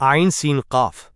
عين سين قاف.